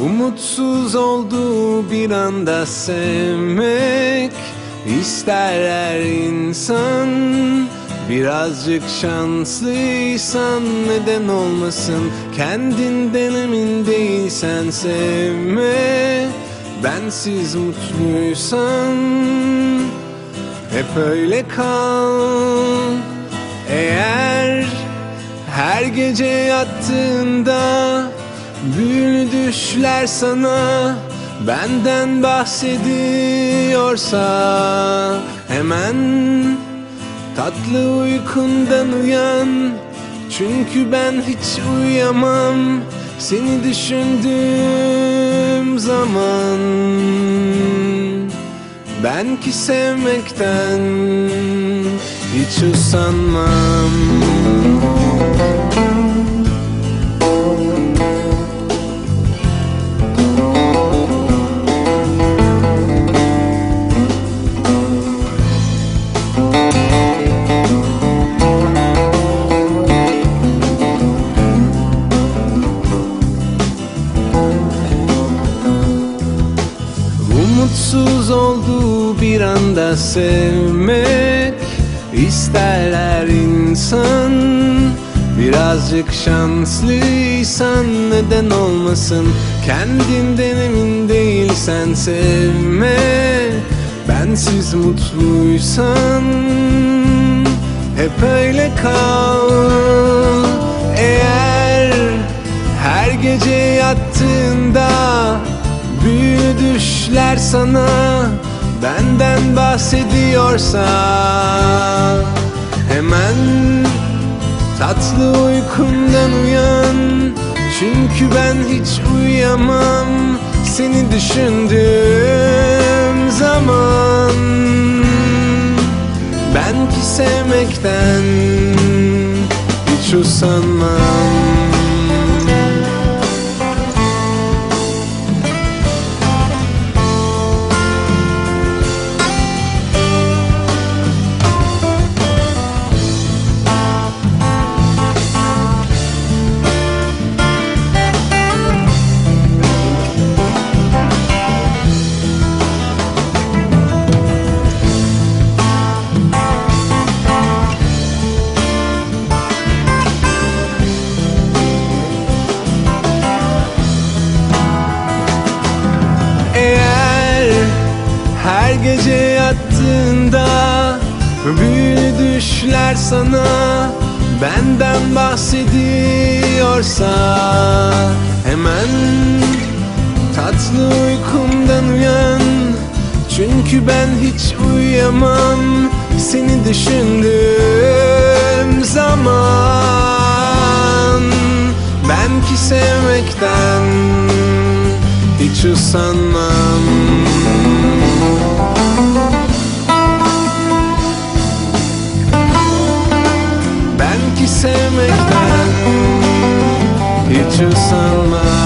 Umutsuz olduğu bir anda sevmek ister her insan. Birazcık şanslıysan neden olmasın? Kendinden emin değilsen sevme. Bensiz mutluysan hep öyle kal. Eğer her gece yattığında Büyülü düşler sana benden bahsediyorsa Hemen tatlı uykundan uyan. Çünkü ben hiç uyuyamam seni düşündüğüm zaman. Ben ki sevmekten hiç usanmam Umutsuz olduğu bir anda sevmek. İster her insan Birazcık şanslıysan neden olmasın? Kendinden emin değilsen sevme. Bensiz mutluysan hep öyle kal. Eğer her gece yattığında düşler sana benden bahsediyorsa Hemen tatlı uykundan uyan Çünkü ben hiç uyuyamam seni düşündüğüm zaman. Ben ki sevmekten hiç usanmam gece yattığında Büyülü düşler sana benden bahsediyorsa Hemen tatlı uykumdan uyan Çünkü ben hiç uyuyamam seni düşündüğüm zaman Ben ki sevmekten hiç usanmam Ben ki sevmekten hiç usanmam